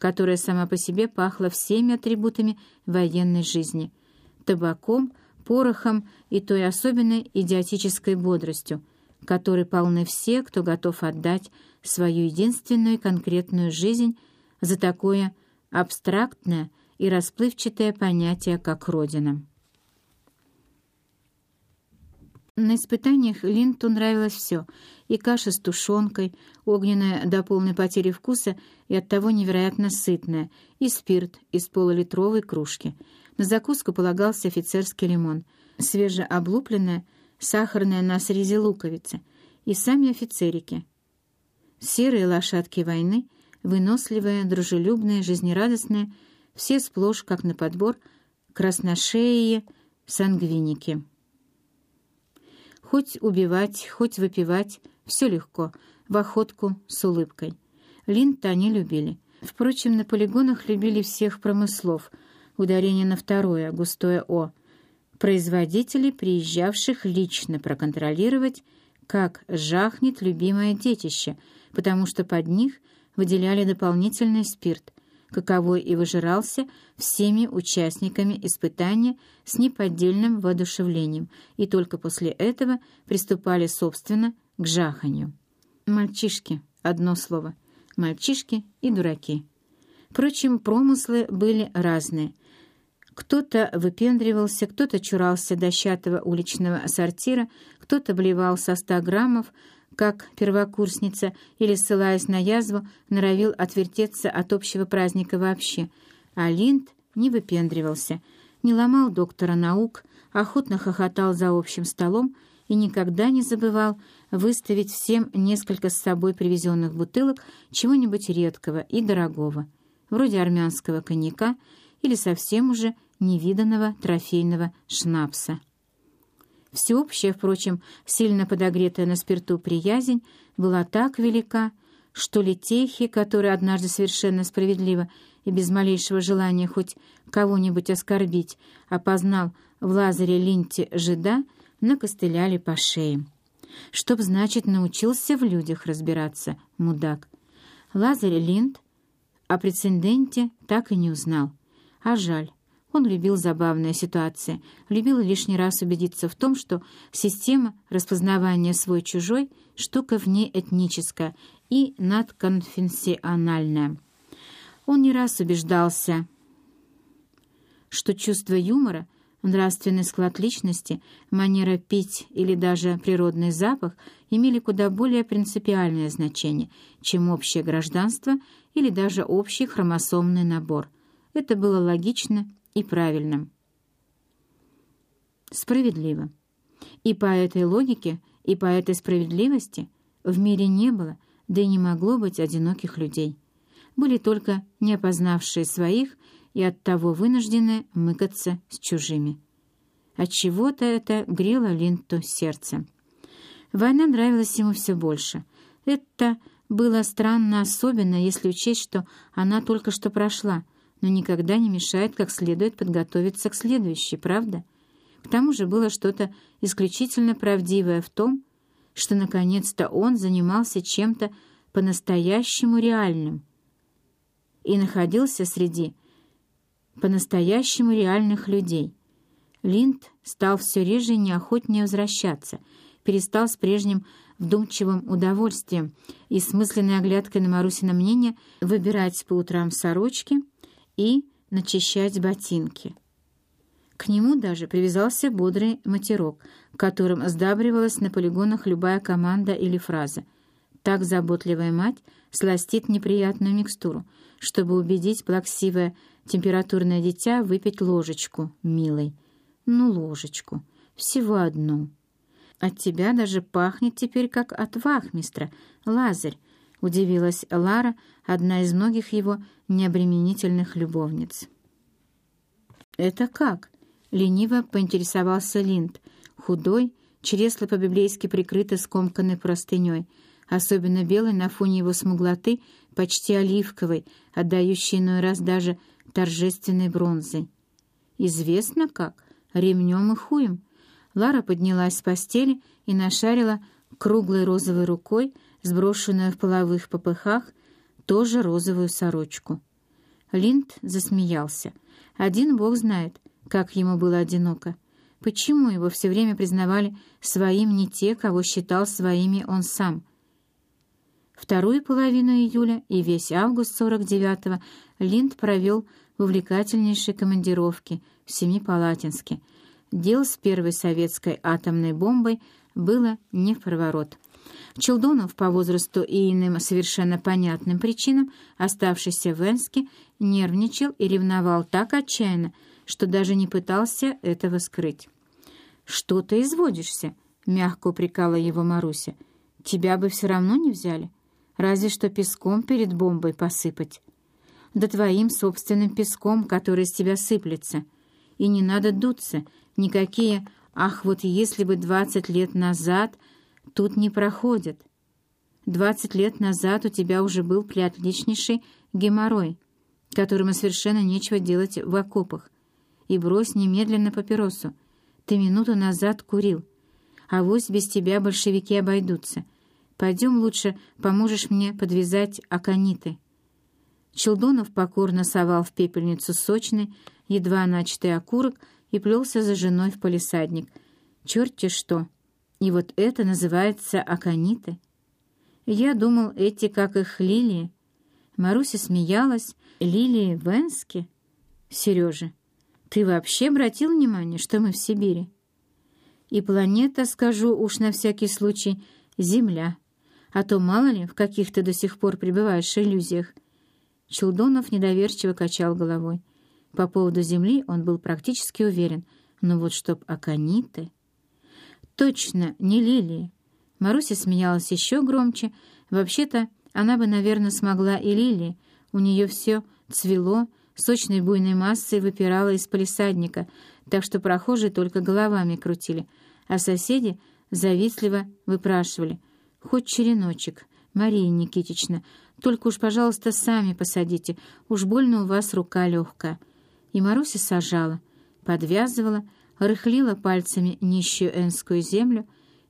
которая сама по себе пахла всеми атрибутами военной жизни — табаком, порохом и той особенной идиотической бодростью, которой полны все, кто готов отдать свою единственную конкретную жизнь за такое абстрактное и расплывчатое понятие, как Родина. На испытаниях Линту нравилось все — и каша с тушенкой, огненная до полной потери вкуса и оттого невероятно сытная, и спирт из полулитровой кружки. На закуску полагался офицерский лимон, свежеоблупленная, сахарная на срезе луковицы и сами офицерики. Серые лошадки войны, выносливые, дружелюбные, жизнерадостные, все сплошь, как на подбор, красношеие, сангвиники. Хоть убивать, хоть выпивать, все легко, в охотку, с улыбкой. Линд они любили. Впрочем, на полигонах любили всех промыслов. Ударение на второе, густое «о». Производителей, приезжавших лично проконтролировать, как жахнет любимое детище, потому что под них выделяли дополнительный спирт, каковой и выжирался всеми участниками испытания с неподдельным воодушевлением, и только после этого приступали, собственно, к жаханью. Мальчишки, одно слово, мальчишки и дураки. Впрочем, промыслы были разные. Кто-то выпендривался, кто-то чурался дощатого уличного сортира, кто-то блевал со ста граммов, как первокурсница, или, ссылаясь на язву, норовил отвертеться от общего праздника вообще. А Линд не выпендривался, не ломал доктора наук, охотно хохотал за общим столом и никогда не забывал выставить всем несколько с собой привезенных бутылок чего-нибудь редкого и дорогого, вроде армянского коньяка или совсем уже невиданного трофейного шнапса. Всеобщая, впрочем, сильно подогретая на спирту приязнь была так велика, что Летехи, который однажды совершенно справедливо и без малейшего желания хоть кого-нибудь оскорбить, опознал в Лазаре Линте жида, накостыляли по шее. Чтоб, значит, научился в людях разбираться, мудак. Лазарь Линд о прецеденте так и не узнал. А жаль. Он любил забавные ситуации, любил лишний раз убедиться в том, что система распознавания свой-чужой — штука внеэтническая и надконфессиональная. Он не раз убеждался, что чувство юмора, нравственный склад личности, манера пить или даже природный запах имели куда более принципиальное значение, чем общее гражданство или даже общий хромосомный набор. Это было логично и правильным. Справедливо. И по этой логике, и по этой справедливости в мире не было, да и не могло быть одиноких людей. Были только не опознавшие своих и оттого вынуждены мыкаться с чужими. Отчего-то это грело Линту сердце. Война нравилась ему все больше. Это было странно особенно, если учесть, что она только что прошла — но никогда не мешает как следует подготовиться к следующей, правда? К тому же было что-то исключительно правдивое в том, что наконец-то он занимался чем-то по-настоящему реальным и находился среди по-настоящему реальных людей. Линд стал все реже и неохотнее возвращаться, перестал с прежним вдумчивым удовольствием и смысленной оглядкой на Марусина мнение выбирать по утрам сорочки — и начищать ботинки. К нему даже привязался бодрый матерок, которым сдабривалась на полигонах любая команда или фраза. Так заботливая мать сластит неприятную микстуру, чтобы убедить плаксивое температурное дитя выпить ложечку, милой. Ну, ложечку. Всего одну. От тебя даже пахнет теперь, как от вахмистра, Лазарь, — удивилась Лара, одна из многих его необременительных любовниц. «Это как?» — лениво поинтересовался Линд, худой, чресло по-библейски прикрыто скомканной простыней, особенно белой на фоне его смуглоты, почти оливковой, отдающей иной раз даже торжественной бронзой. «Известно как, ремнем и хуем». Лара поднялась с постели и нашарила круглой розовой рукой, сброшенную в половых попыхах, тоже розовую сорочку. Линд засмеялся. Один бог знает, как ему было одиноко. Почему его все время признавали своим не те, кого считал своими он сам? Вторую половину июля и весь август 49-го Линд провел в увлекательнейшей командировке в Семипалатинске. Дел с первой советской атомной бомбой было не в проворот. Челдонов по возрасту и иным совершенно понятным причинам, оставшийся в Энске, нервничал и ревновал так отчаянно, что даже не пытался этого скрыть. «Что ты изводишься?» — мягко упрекала его Маруся. «Тебя бы все равно не взяли. Разве что песком перед бомбой посыпать. Да твоим собственным песком, который с тебя сыплется. И не надо дуться. Никакие «ах, вот если бы двадцать лет назад...» тут не проходят. Двадцать лет назад у тебя уже был приотличнейший геморрой, которому совершенно нечего делать в окопах. И брось немедленно папиросу. Ты минуту назад курил. А вось без тебя большевики обойдутся. Пойдем лучше, поможешь мне подвязать акониты». Челдонов покорно совал в пепельницу сочный, едва начатый окурок и плелся за женой в полисадник. Черт-те что! И вот это называется акониты. Я думал, эти, как их, лилии. Маруся смеялась. Лилии в? Сережа, ты вообще обратил внимание, что мы в Сибири? И планета, скажу уж на всякий случай, Земля. А то мало ли, в каких ты до сих пор пребываешь иллюзиях. Челдонов недоверчиво качал головой. По поводу Земли он был практически уверен. Но вот чтоб акониты... Точно, не лилии. Маруся смеялась еще громче. Вообще-то она бы, наверное, смогла и лилии. У нее все цвело, сочной буйной массой выпирало из полисадника, так что прохожие только головами крутили, а соседи завистливо выпрашивали. «Хоть череночек, Мария Никитична, только уж, пожалуйста, сами посадите, уж больно у вас рука легкая». И Маруся сажала, подвязывала, рыхлила пальцами нищую энскую землю,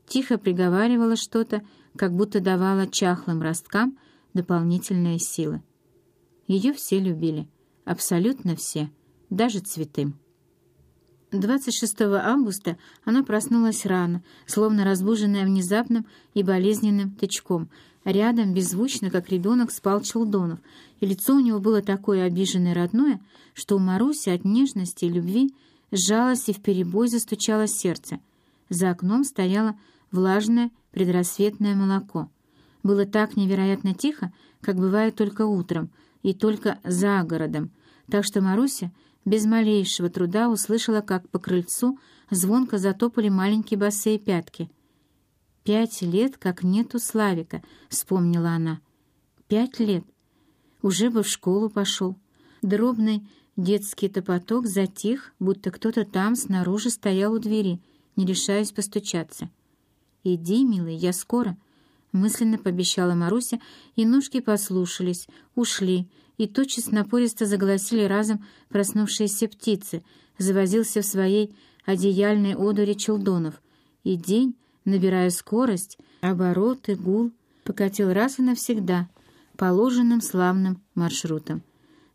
тихо приговаривала что-то, как будто давала чахлым росткам дополнительные силы. Ее все любили, абсолютно все, даже цветы. 26 августа она проснулась рано, словно разбуженная внезапным и болезненным тычком. Рядом, беззвучно, как ребенок, спал Челдонов, и лицо у него было такое обиженное родное, что у Маруси от нежности и любви сжалось и вперебой застучало сердце. За окном стояло влажное предрассветное молоко. Было так невероятно тихо, как бывает только утром и только за городом, так что Маруся без малейшего труда услышала, как по крыльцу звонко затопали маленькие босые пятки. «Пять лет, как нету Славика», — вспомнила она. «Пять лет. Уже бы в школу пошел». Дробный Детский топоток затих, будто кто-то там снаружи стоял у двери, не решаясь постучаться. «Иди, милый, я скоро», — мысленно пообещала Маруся, и ножки послушались, ушли, и тотчас напористо заголосили разом проснувшиеся птицы, завозился в своей одеяльной одуре Челдонов, и день, набирая скорость, обороты, гул, покатил раз и навсегда положенным славным маршрутом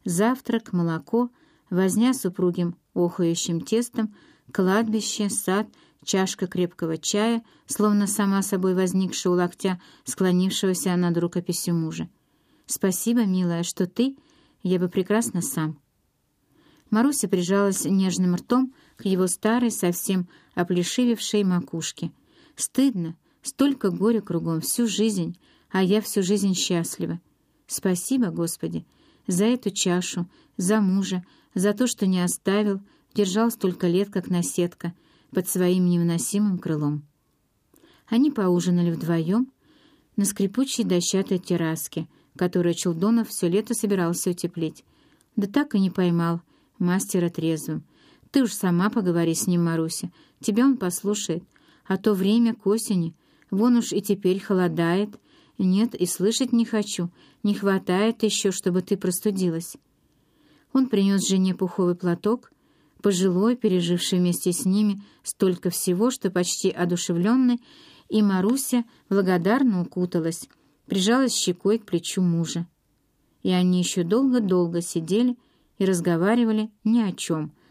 завтрак, молоко, возня с упругим охающим тестом, кладбище, сад, чашка крепкого чая, словно сама собой возникшая у локтя, склонившегося над рукописью мужа. «Спасибо, милая, что ты, я бы прекрасно сам». Маруся прижалась нежным ртом к его старой, совсем оплешивевшей макушке. «Стыдно, столько горя кругом, всю жизнь, а я всю жизнь счастлива. Спасибо, Господи, за эту чашу, за мужа, за то, что не оставил, держал столько лет, как наседка, под своим невыносимым крылом. Они поужинали вдвоем на скрипучей дощатой терраске, которую Челдонов все лето собирался утеплить. Да так и не поймал мастера трезвым. Ты уж сама поговори с ним, Маруся, тебя он послушает. А то время к осени, вон уж и теперь холодает, «Нет, и слышать не хочу. Не хватает еще, чтобы ты простудилась». Он принес жене пуховый платок, пожилой, переживший вместе с ними столько всего, что почти одушевленный, и Маруся благодарно укуталась, прижалась щекой к плечу мужа. и они еще долго-долго сидели и разговаривали ни о чем —